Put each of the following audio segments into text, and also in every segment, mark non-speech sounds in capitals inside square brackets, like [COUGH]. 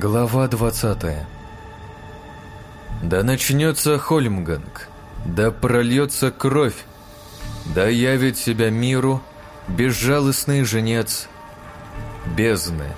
Глава 20 Да начнется Хольмганг, да прольется кровь, да явит себя миру безжалостный женец бездны.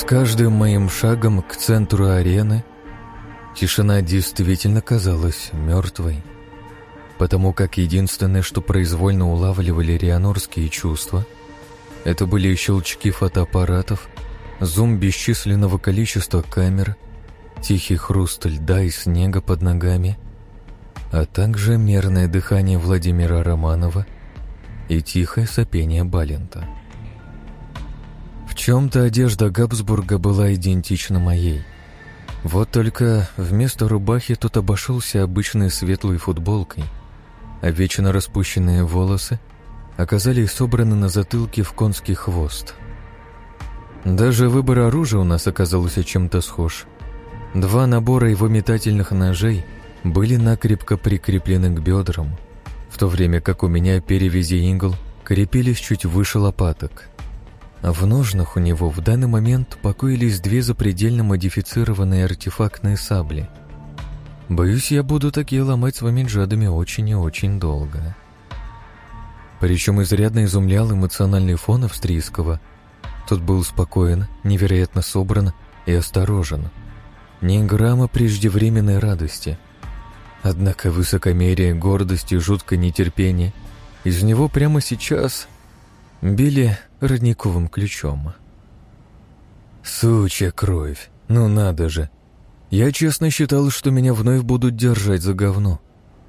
С каждым моим шагом к центру арены тишина действительно казалась мертвой, потому как единственное, что произвольно улавливали рианорские чувства, это были щелчки фотоаппаратов, зум бесчисленного количества камер, тихий хруст льда и снега под ногами, а также мерное дыхание Владимира Романова и тихое сопение Балента. Чем-то одежда Габсбурга была идентична моей. Вот только вместо рубахи тут обошелся обычной светлой футболкой, а вечно распущенные волосы оказались собраны на затылке в конский хвост. Даже выбор оружия у нас оказался чем-то схож. Два набора его метательных ножей были накрепко прикреплены к бедрам, в то время как у меня перевязи игл крепились чуть выше лопаток. В ножнах у него в данный момент покоились две запредельно модифицированные артефактные сабли. Боюсь, я буду такие ломать своими джадами очень и очень долго. Причем изрядно изумлял эмоциональный фон австрийского. Тот был спокоен, невероятно собран и осторожен. Ни грамма преждевременной радости. Однако высокомерие, гордость и жуткое нетерпение из него прямо сейчас били родниковым ключом. Сучья кровь, ну надо же. Я честно считал, что меня вновь будут держать за говно.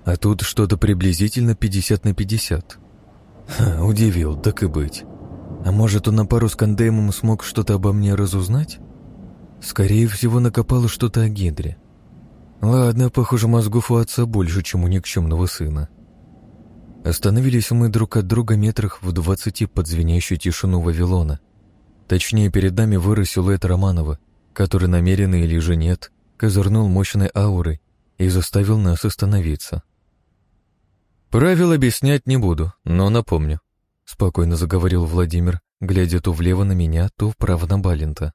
А тут что-то приблизительно 50 на 50. Ха, удивил, так и быть. А может, он на пару с Кандеймом смог что-то обо мне разузнать? Скорее всего, накопало что-то о Гидре. Ладно, похоже, мозгов у отца больше, чем у никчемного сына. Остановились мы друг от друга метрах в двадцати под звенящую тишину Вавилона. Точнее, перед нами вырос силуэт Романова, который намеренно или же нет, козырнул мощной аурой и заставил нас остановиться. «Правил объяснять не буду, но напомню», — спокойно заговорил Владимир, глядя то влево на меня, то вправо на Балента.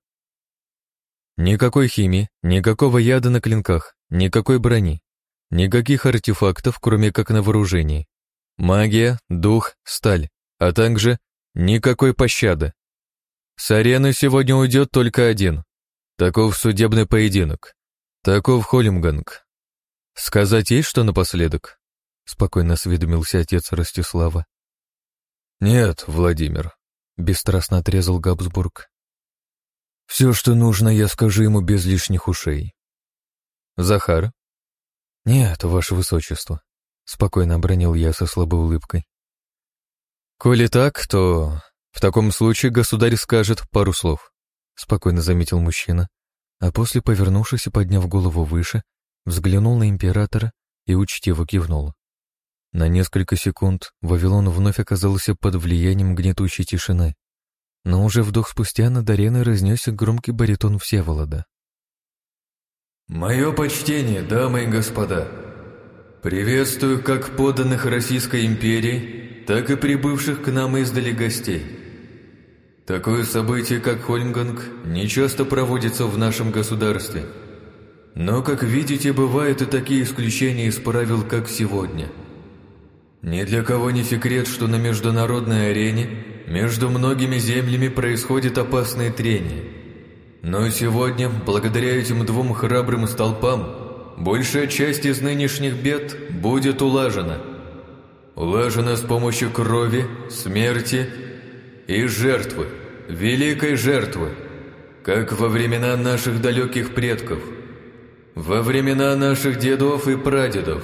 «Никакой химии, никакого яда на клинках, никакой брони, никаких артефактов, кроме как на вооружении. Магия, дух, сталь, а также никакой пощады. С арены сегодня уйдет только один. Таков судебный поединок. Таков Холмганг. Сказать есть что напоследок? Спокойно осведомился отец Ростислава. Нет, Владимир, бесстрастно отрезал Габсбург. Все, что нужно, я скажу ему без лишних ушей. Захар? Нет, ваше высочество. Спокойно обронил я со слабой улыбкой. «Коли так, то в таком случае государь скажет пару слов», спокойно заметил мужчина, а после, повернувшись и подняв голову выше, взглянул на императора и учтиво кивнул. На несколько секунд Вавилон вновь оказался под влиянием гнетущей тишины, но уже вдох спустя над ареной разнесся громкий баритон Всеволода. «Мое почтение, дамы и господа!» Приветствую как подданных Российской империи, так и прибывших к нам издали гостей. Такое событие, как Хольмганг, не часто проводится в нашем государстве. Но, как видите, бывают и такие исключения из правил, как сегодня. Ни для кого не секрет, что на международной арене между многими землями происходит опасное трение. Но сегодня, благодаря этим двум храбрым столпам, большая часть из нынешних бед будет улажена. Улажена с помощью крови, смерти и жертвы, великой жертвы, как во времена наших далеких предков, во времена наших дедов и прадедов.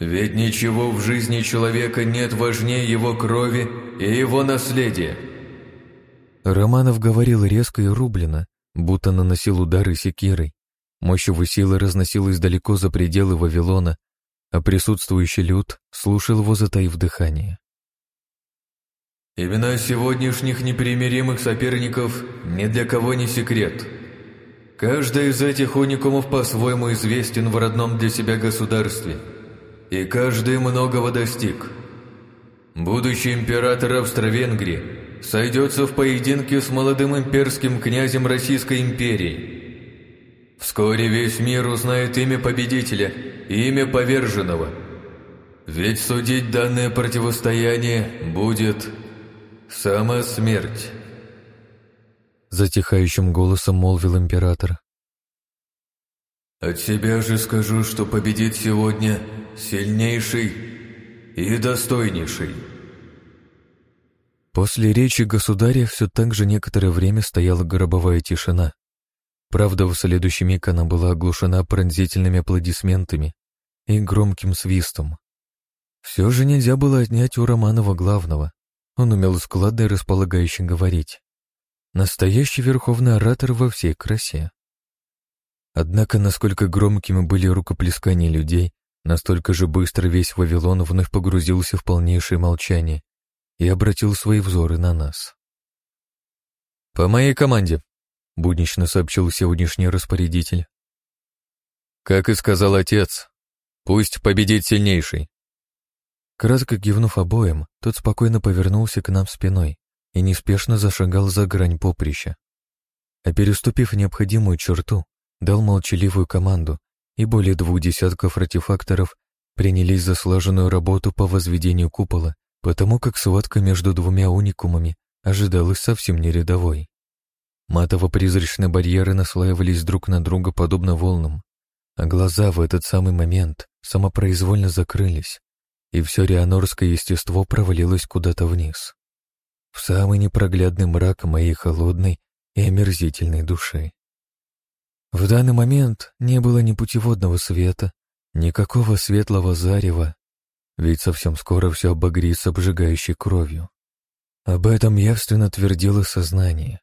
Ведь ничего в жизни человека нет важнее его крови и его наследия. Романов говорил резко и рублено, будто наносил удары секирой. Мощь его силы разносилась далеко за пределы Вавилона, а присутствующий люд слушал его, затаив дыхание. Имена сегодняшних непримиримых соперников ни для кого не секрет. Каждый из этих уникумов по-своему известен в родном для себя государстве, и каждый многого достиг. Будущий император Австро-Венгрии сойдется в поединке с молодым имперским князем Российской империи. Вскоре весь мир узнает имя победителя и имя поверженного. Ведь судить данное противостояние будет «Сама смерть!» Затихающим голосом молвил император. «От себя же скажу, что победит сегодня сильнейший и достойнейший». После речи государя все так же некоторое время стояла гробовая тишина. Правда, в следующий миг она была оглушена пронзительными аплодисментами и громким свистом. Все же нельзя было отнять у Романова главного. Он умел складно и располагающе говорить. Настоящий верховный оратор во всей красе. Однако, насколько громкими были рукоплескания людей, настолько же быстро весь Вавилон вновь погрузился в полнейшее молчание и обратил свои взоры на нас. «По моей команде», — буднично сообщил сегодняшний распорядитель. «Как и сказал отец, пусть победит сильнейший. Кратко кивнув обоим, тот спокойно повернулся к нам спиной и неспешно зашагал за грань поприща. А переступив необходимую черту, дал молчаливую команду, и более двух десятков артефакторов принялись за слаженную работу по возведению купола, потому как схватка между двумя уникумами ожидалась совсем не рядовой. Матово-призрачные барьеры наслаивались друг на друга подобно волнам, а глаза в этот самый момент самопроизвольно закрылись, и все рианорское естество провалилось куда-то вниз, в самый непроглядный мрак моей холодной и омерзительной души. В данный момент не было ни путеводного света, никакого светлого зарева, ведь совсем скоро все обогрится обжигающей кровью. Об этом явственно твердило сознание.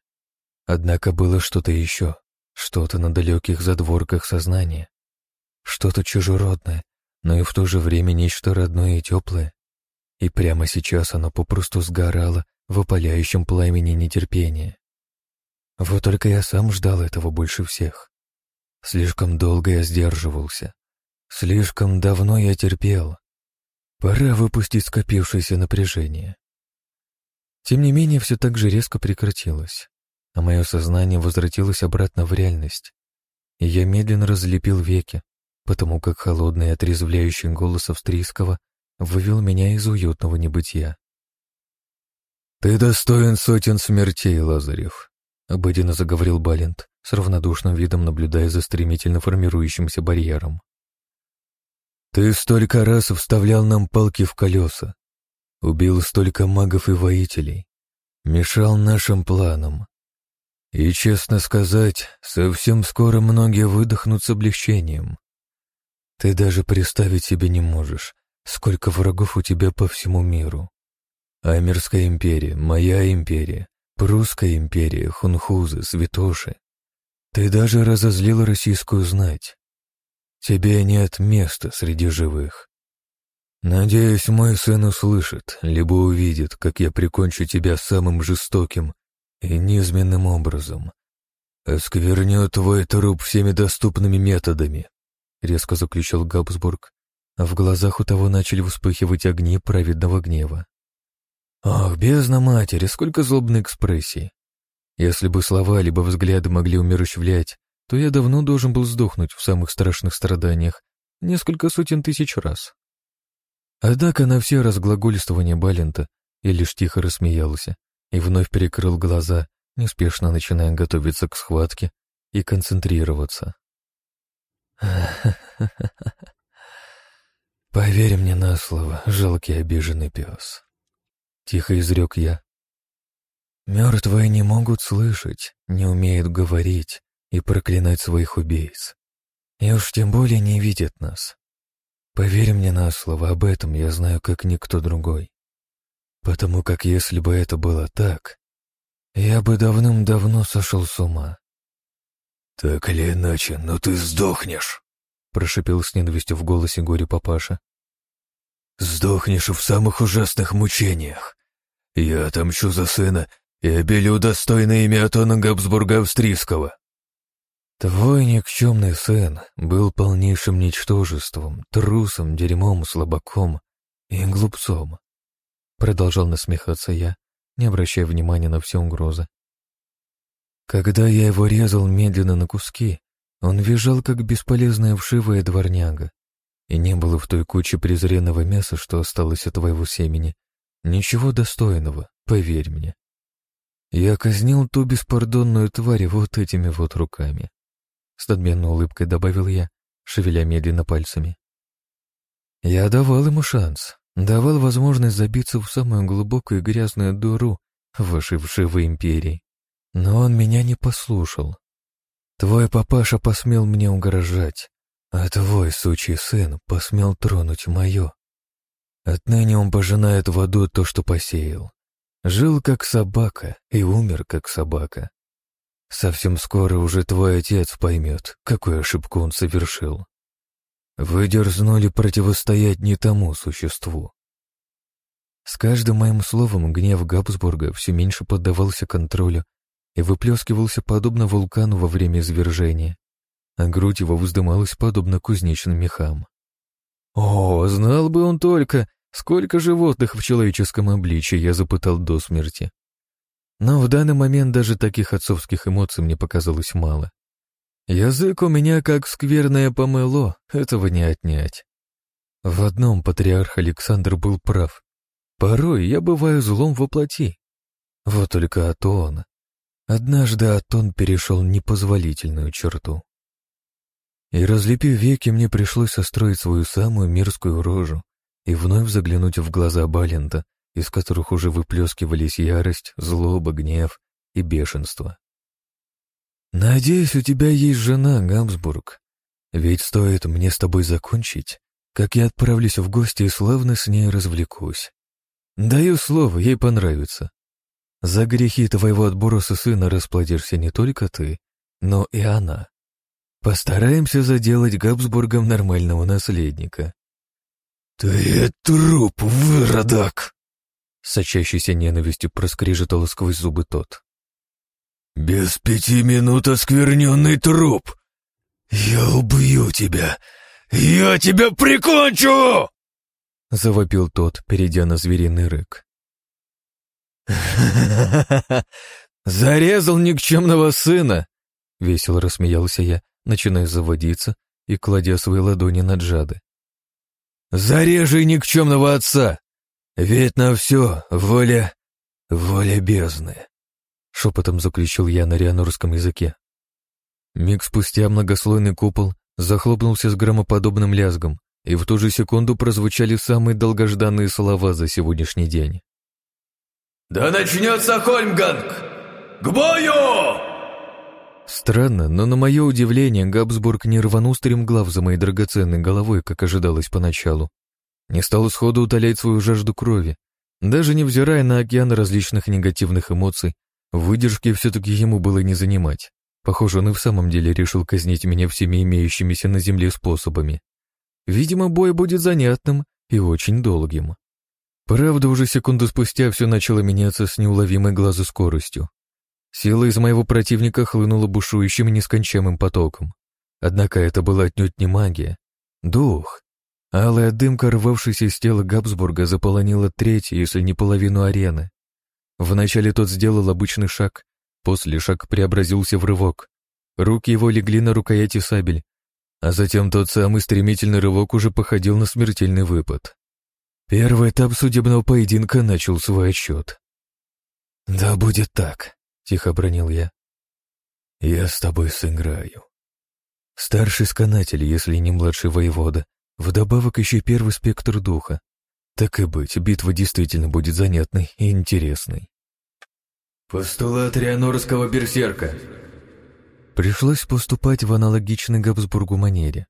Однако было что-то еще, что-то на далеких задворках сознания, что-то чужеродное, но и в то же время нечто родное и теплое. И прямо сейчас оно попросту сгорало в опаляющем пламени нетерпения. Вот только я сам ждал этого больше всех. Слишком долго я сдерживался. Слишком давно я терпел. Пора выпустить скопившееся напряжение. Тем не менее, все так же резко прекратилось, а мое сознание возвратилось обратно в реальность, и я медленно разлепил веки, потому как холодный и отрезвляющий голос австрийского вывел меня из уютного небытия. «Ты достоин сотен смертей, Лазарев», — обыденно заговорил Балент, с равнодушным видом наблюдая за стремительно формирующимся барьером. «Ты столько раз вставлял нам палки в колеса, убил столько магов и воителей, мешал нашим планам. И, честно сказать, совсем скоро многие выдохнут с облегчением. Ты даже представить себе не можешь, сколько врагов у тебя по всему миру. Амерская империя, моя империя, Прусская империя, хунхузы, святоши. Ты даже разозлил российскую знать. Тебе нет места среди живых. Надеюсь, мой сын услышит, либо увидит, как я прикончу тебя самым жестоким и низменным образом. Оскверню твой труп всеми доступными методами, — резко заключил Габсбург, а в глазах у того начали вспыхивать огни праведного гнева. Ах, бездна матери, сколько злобной экспрессии! Если бы слова либо взгляды могли умерщвлять, то я давно должен был сдохнуть в самых страшных страданиях несколько сотен тысяч раз. Однако на все разглагольствования Балента я лишь тихо рассмеялся и вновь перекрыл глаза, неспешно начиная готовиться к схватке и концентрироваться. [LAUGHS] Поверь мне на слово, жалкий обиженный пес. Тихо изрек я. Мертвые не могут слышать, не умеют говорить и проклинать своих убийц. И уж тем более не видят нас. Поверь мне на слово, об этом я знаю как никто другой. Потому как если бы это было так, я бы давным-давно сошел с ума. «Так или иначе, но ты сдохнешь», — прошипел с ненавистью в голосе горе папаша. «Сдохнешь в самых ужасных мучениях. Я отомщу за сына и обелю достойное имя Атона Габсбурга Австрийского». «Твой никчемный сын был полнейшим ничтожеством, трусом, дерьмом, слабаком и глупцом», — продолжал насмехаться я, не обращая внимания на все угрозы. Когда я его резал медленно на куски, он визжал, как бесполезная вшивая дворняга, и не было в той куче презренного мяса, что осталось от твоего семени, ничего достойного, поверь мне. Я казнил ту беспардонную тварь вот этими вот руками. С надменной улыбкой добавил я, шевеля медленно пальцами. Я давал ему шанс, давал возможность забиться в самую глубокую и грязную дуру вашей вшивой империи. Но он меня не послушал. Твой папаша посмел мне угрожать, а твой сучий сын посмел тронуть мое. Отныне он пожинает в аду то, что посеял. Жил как собака и умер как собака. Совсем скоро уже твой отец поймет, какую ошибку он совершил. Вы дерзнули противостоять не тому существу. С каждым моим словом гнев Габсбурга все меньше поддавался контролю и выплескивался подобно вулкану во время извержения, а грудь его вздымалась подобно кузнечным мехам. О, знал бы он только, сколько животных в человеческом обличии я запытал до смерти. Но в данный момент даже таких отцовских эмоций мне показалось мало. Язык у меня как скверное помыло, этого не отнять. В одном патриарх Александр был прав. Порой я бываю злом воплоти. Вот только Атон. Однажды Атон перешел непозволительную черту. И разлепив веки, мне пришлось состроить свою самую мерзкую рожу и вновь заглянуть в глаза Балента, из которых уже выплескивались ярость, злоба, гнев и бешенство. «Надеюсь, у тебя есть жена, Гамсбург. Ведь стоит мне с тобой закончить, как я отправлюсь в гости и славно с ней развлекусь. Даю слово, ей понравится. За грехи твоего отброса сына расплатишься не только ты, но и она. Постараемся заделать Габсбургом нормального наследника. «Ты труп, выродок!» Сочащейся ненавистью проскрежетал сквозь зубы тот. «Без пяти минут оскверненный труп! Я убью тебя! Я тебя прикончу!» Завопил тот, перейдя на звериный рык. [LAUGHS] Зарезал никчемного сына!» — весело рассмеялся я, начиная заводиться и кладя свои ладони над жады. «Зарежи никчемного отца! Ведь на все воля... воля бездны!» Шепотом заключил я на рианорском языке. Миг спустя многослойный купол захлопнулся с громоподобным лязгом, и в ту же секунду прозвучали самые долгожданные слова за сегодняшний день. «Да начнется Хольмганг! К бою!» Странно, но на мое удивление Габсбург не рванул стремглав за моей драгоценной головой, как ожидалось поначалу. Не стал сходу утолять свою жажду крови. Даже невзирая на океан различных негативных эмоций, выдержки все-таки ему было не занимать. Похоже, он и в самом деле решил казнить меня всеми имеющимися на земле способами. Видимо, бой будет занятным и очень долгим. Правда, уже секунду спустя все начало меняться с неуловимой глазу скоростью. Сила из моего противника хлынула бушующим нескончаемым потоком. Однако это была отнюдь не магия. Дух. Алая дымка, рвавшаяся из тела Габсбурга, заполонила треть, если не половину арены. Вначале тот сделал обычный шаг, после шаг преобразился в рывок. Руки его легли на рукояти сабель, а затем тот самый стремительный рывок уже походил на смертельный выпад. Первый этап судебного поединка начал свой отсчет. «Да будет так», тихо бронил я. «Я с тобой сыграю». Старший сканатель, если не младший воевода, вдобавок еще первый спектр духа. Так и быть, битва действительно будет занятной и интересной. «Постулат Рианорского берсерка». Пришлось поступать в аналогичной Габсбургу манере.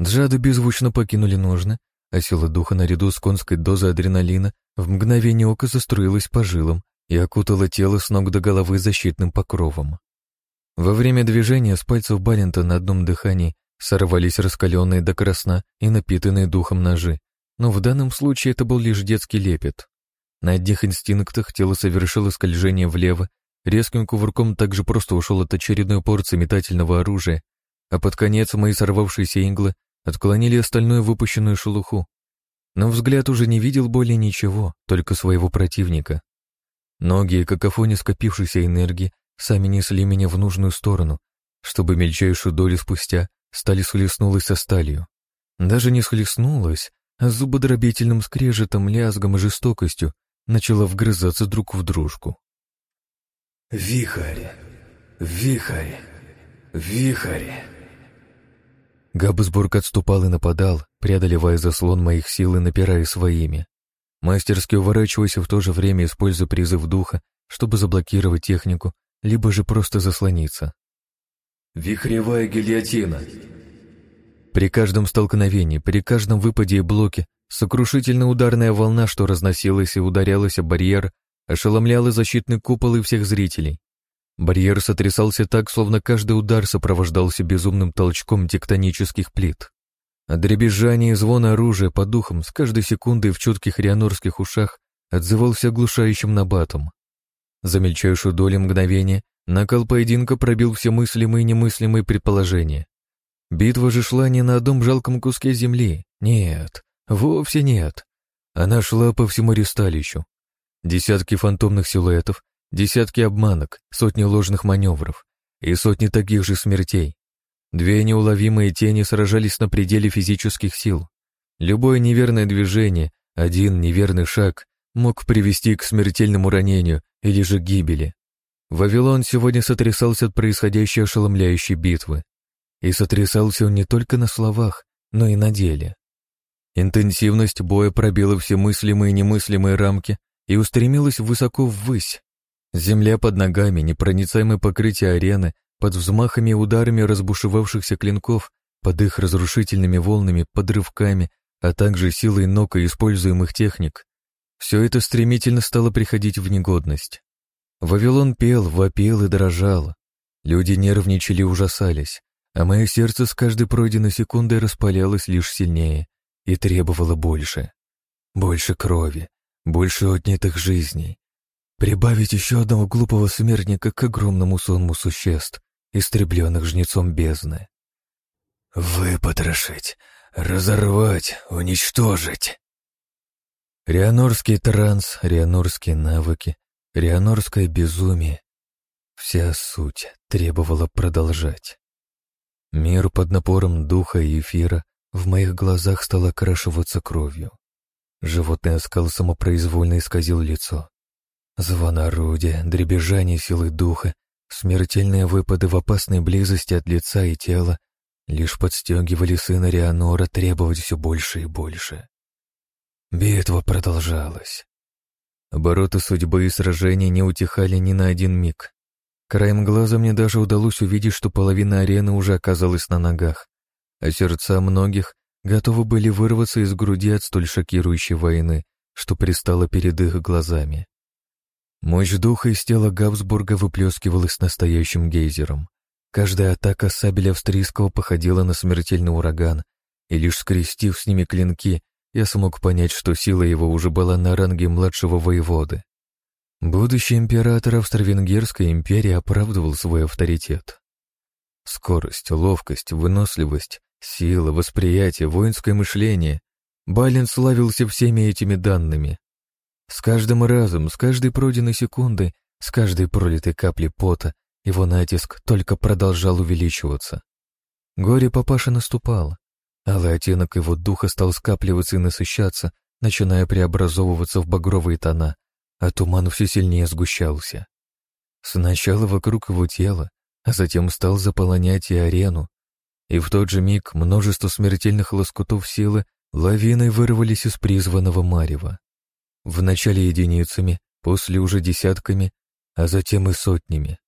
Джады беззвучно покинули ножны, а сила духа наряду с конской дозой адреналина в мгновение ока заструилась по жилам, и окутала тело с ног до головы защитным покровом. Во время движения с пальцев Балента на одном дыхании сорвались раскаленные до красна и напитанные духом ножи, но в данном случае это был лишь детский лепет. На одних инстинктах тело совершило скольжение влево, резким кувырком также просто ушел от очередной порции метательного оружия, а под конец мои сорвавшиеся иглы отклонили остальную выпущенную шелуху. Но взгляд уже не видел более ничего, только своего противника. Ноги и какофония скопившейся энергии сами несли меня в нужную сторону, чтобы мельчайшую долю спустя сталь схлестнулась со сталью. Даже не схлестнулась, зубодробительным скрежетом, лязгом и жестокостью начала вгрызаться друг в дружку. «Вихарь! Вихарь! Вихарь!» Габсбург отступал и нападал, преодолевая заслон моих сил и напирая своими. Мастерски уворачиваясь в то же время, используя призыв духа, чтобы заблокировать технику, либо же просто заслониться. «Вихревая гильотина!» При каждом столкновении, при каждом выпаде и блоке, сокрушительная ударная волна, что разносилась и ударялась о барьер, ошеломляла защитный купол и всех зрителей. Барьер сотрясался так, словно каждый удар сопровождался безумным толчком тектонических плит. А дребезжание и звон оружия по духам с каждой секундой в чутких рианорских ушах отзывался оглушающим набатом. За мельчайшую долю мгновения накал поединка пробил все мыслимые и немыслимые предположения. Битва же шла не на одном жалком куске земли. Нет, вовсе нет. Она шла по всему ристалищу. Десятки фантомных силуэтов, Десятки обманок, сотни ложных маневров и сотни таких же смертей. Две неуловимые тени сражались на пределе физических сил. Любое неверное движение, один неверный шаг мог привести к смертельному ранению или же гибели. Вавилон сегодня сотрясался от происходящей ошеломляющей битвы. И сотрясался он не только на словах, но и на деле. Интенсивность боя пробила все мыслимые и немыслимые рамки и устремилась высоко ввысь, Земля под ногами, непроницаемое покрытие арены, под взмахами и ударами разбушевавшихся клинков, под их разрушительными волнами, подрывками, а также силой ног и используемых техник. Все это стремительно стало приходить в негодность. Вавилон пел, вопил и дрожал. Люди нервничали и ужасались, а мое сердце с каждой пройденной секундой распалялось лишь сильнее и требовало больше. Больше крови, больше отнятых жизней, Прибавить еще одного глупого смертника к огромному сонму существ, истребленных жнецом бездны. Выпотрошить, разорвать, уничтожить. Рианорский транс, рианорские навыки, рианорское безумие. Вся суть требовала продолжать. Мир под напором духа и эфира в моих глазах стал окрашиваться кровью. Животный оскал самопроизвольно исказил лицо. Звон орудия, дребезжание силы духа, смертельные выпады в опасной близости от лица и тела лишь подстегивали сына Рианора требовать все больше и больше. Битва продолжалась. Обороты судьбы и сражения не утихали ни на один миг. Краем глаза мне даже удалось увидеть, что половина арены уже оказалась на ногах, а сердца многих готовы были вырваться из груди от столь шокирующей войны, что пристало перед их глазами. Мощь духа из тела Габсбурга выплескивалась настоящим гейзером. Каждая атака сабеля австрийского походила на смертельный ураган, и лишь скрестив с ними клинки, я смог понять, что сила его уже была на ранге младшего воеводы. Будущий император Австро-Венгерской империи оправдывал свой авторитет. Скорость, ловкость, выносливость, сила, восприятие, воинское мышление. Балин славился всеми этими данными. С каждым разом, с каждой пройденной секундой, с каждой пролитой каплей пота его натиск только продолжал увеличиваться. Горе папаша наступал. Алый оттенок его духа стал скапливаться и насыщаться, начиная преобразовываться в багровые тона, а туман все сильнее сгущался. Сначала вокруг его тела, а затем стал заполонять и арену, и в тот же миг множество смертельных лоскутов силы лавиной вырвались из призванного марева. Вначале единицами, после уже десятками, а затем и сотнями.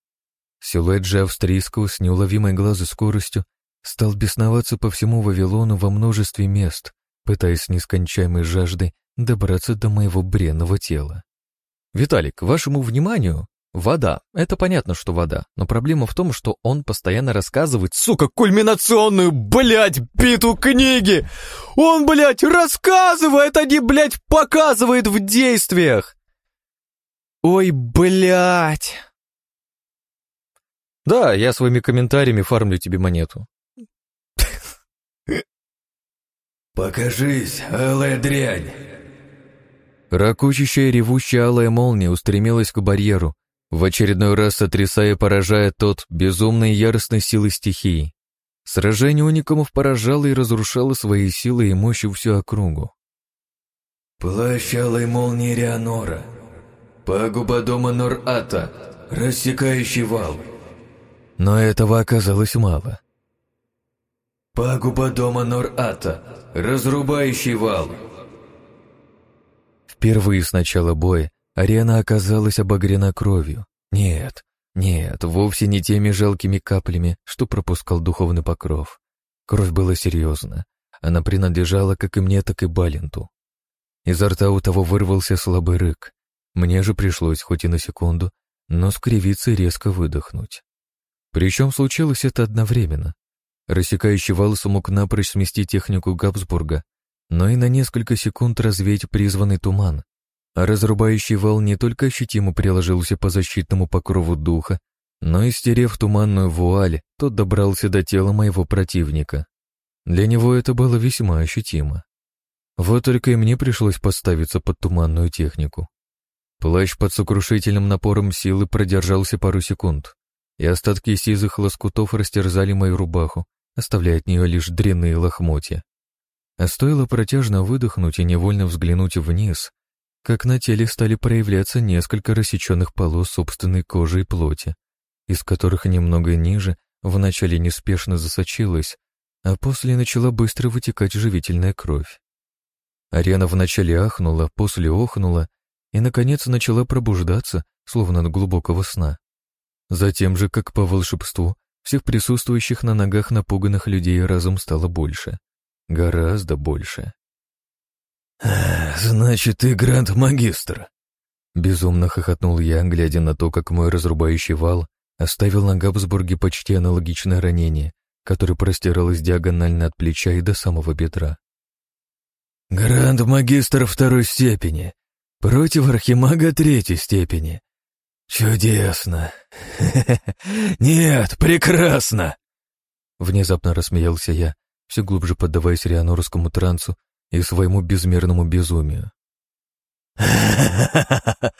Силуэт же австрийского с неуловимой глазу скоростью стал бесноваться по всему Вавилону во множестве мест, пытаясь с нескончаемой жаждой добраться до моего бренного тела. «Виталик, вашему вниманию, Вода. Это понятно, что вода. Но проблема в том, что он постоянно рассказывает, сука, кульминационную, блядь, биту книги! Он, блядь, рассказывает, а не, блядь, показывает в действиях! Ой, блядь! Да, я своими комментариями фармлю тебе монету. «Покажись, алая дрянь!» Ракучащая ревущая алая молния устремилась к барьеру, в очередной раз сотрясая и поражая тот безумной яростной силы стихии. Сражение уникумов поражало и разрушало своей силой и мощью всю округу. «Плащ алой молнии Реанора. Пагуба дома Нор-Ата. Рассекающий вал». Но этого оказалось мало. «Пагуба дома Нор-Ата. Разрубающий вал». Впервые с начала боя арена оказалась обогрена кровью. Нет, нет, вовсе не теми жалкими каплями, что пропускал духовный покров. Кровь была серьезна. Она принадлежала как и мне, так и Баленту. Изо рта у того вырвался слабый рык. Мне же пришлось, хоть и на секунду, но скривиться и резко выдохнуть. Причем случилось это одновременно. Рассекающий вал смог напрочь сместить технику Габсбурга, но и на несколько секунд развеять призванный туман. А разрубающий вал не только ощутимо приложился по защитному покрову духа, но и стерев туманную вуаль, тот добрался до тела моего противника. Для него это было весьма ощутимо. Вот только и мне пришлось подставиться под туманную технику. Плащ под сокрушительным напором силы продержался пару секунд, и остатки сизых лоскутов растерзали мою рубаху, оставляя от нее лишь дрянные лохмотья. А стоило протяжно выдохнуть и невольно взглянуть вниз, как на теле стали проявляться несколько рассеченных полос собственной кожи и плоти, из которых немного ниже вначале неспешно засочилась, а после начала быстро вытекать живительная кровь. Арена вначале ахнула, после охнула и, наконец, начала пробуждаться, словно от глубокого сна. Затем же, как по волшебству, всех присутствующих на ногах напуганных людей разом стало больше. Гораздо больше. «Значит, ты гранд-магистр?» Безумно хохотнул я, глядя на то, как мой разрубающий вал оставил на Габсбурге почти аналогичное ранение, которое простиралось диагонально от плеча и до самого бедра. Гранд-магистр второй степени. Против архимага третьей степени. Чудесно. [LAUGHS] Нет, прекрасно. Внезапно рассмеялся я, все глубже поддаваясь рианорскому трансу и своему безмерному безумию. [LAUGHS]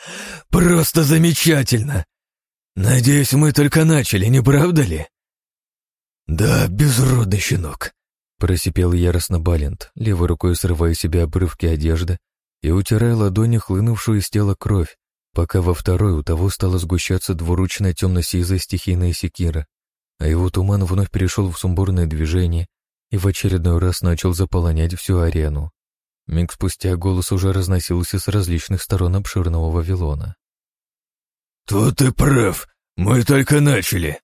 Просто замечательно. Надеюсь, мы только начали, не правда ли? Да, безродный щенок. Просипел яростно Балент, левой рукой срывая себе обрывки одежды и утирая ладони хлынувшую из тела кровь, пока во второй у того стала сгущаться двуручная темно-сизая стихийная секира, а его туман вновь перешел в сумбурное движение и в очередной раз начал заполонять всю арену. Миг спустя голос уже разносился с различных сторон обширного Вавилона. «Тут ты прав, мы только начали.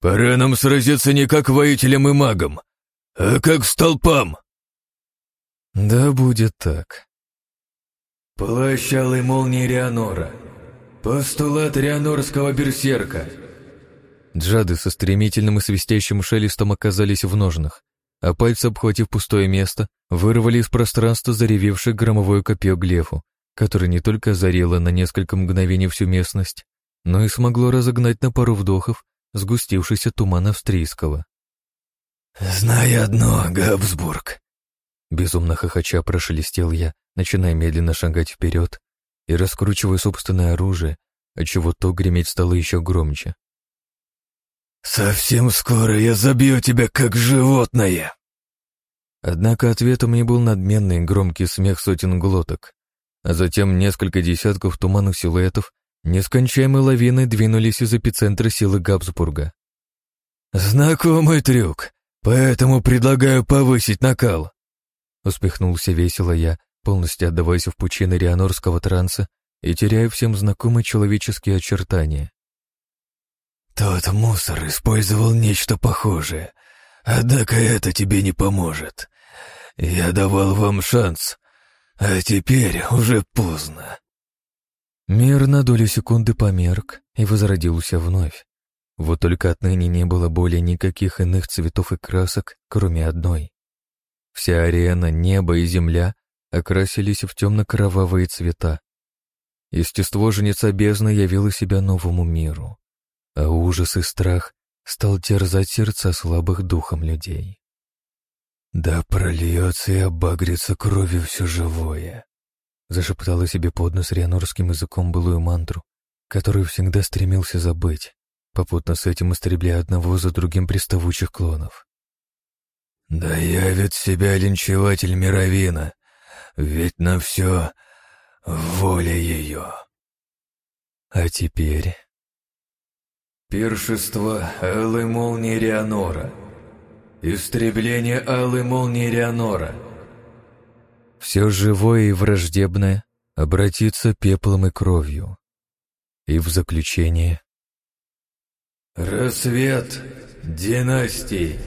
Пора нам сразиться не как воителям и магам, а как столпам?» «Да будет так». «Плащ алой молнии Реанора. Постулат Реанорского берсерка». Джады со стремительным и свистящим шелестом оказались в ножнах, а пальцы, обхватив пустое место, вырвали из пространства заревевшее громовое копье Глефу, которое не только озарило на несколько мгновений всю местность, но и смогло разогнать на пару вдохов сгустившийся туман австрийского. «Знай одно, Габсбург!» Безумно хохоча прошелестел я, начиная медленно шагать вперед и раскручивая собственное оружие, отчего то греметь стало еще громче. «Совсем скоро я забью тебя, как животное!» Однако ответом мне был надменный громкий смех сотен глоток, а затем несколько десятков туманных силуэтов нескончаемой лавиной двинулись из эпицентра силы Габсбурга. «Знакомый трюк. «Поэтому предлагаю повысить накал», — успехнулся весело я, полностью отдаваясь в пучины рианорского транса и теряя всем знакомые человеческие очертания. «Тот мусор использовал нечто похожее, однако это тебе не поможет. Я давал вам шанс, а теперь уже поздно». Мир на долю секунды померк и возродился вновь. Вот только отныне не было более никаких иных цветов и красок, кроме одной. Вся арена, небо и земля окрасились в темно-кровавые цвета. естество жнеца бездны явило себя новому миру, а ужас и страх стал терзать сердца слабых духом людей. «Да прольется и обагрится кровью все живое», — зашептала себе под нос рианорским языком былую мантру, которую всегда стремился забыть, попутно с этим истребляя одного за другим приставучих клонов. «Да явит себя линчеватель Мировина, ведь на все воля ее». А теперь... Пиршество Алой Молнии Рианора — Истребление алой молнии Рианора. Все живое и враждебное обратится пеплом и кровью. И в заключение... Рассвет династии.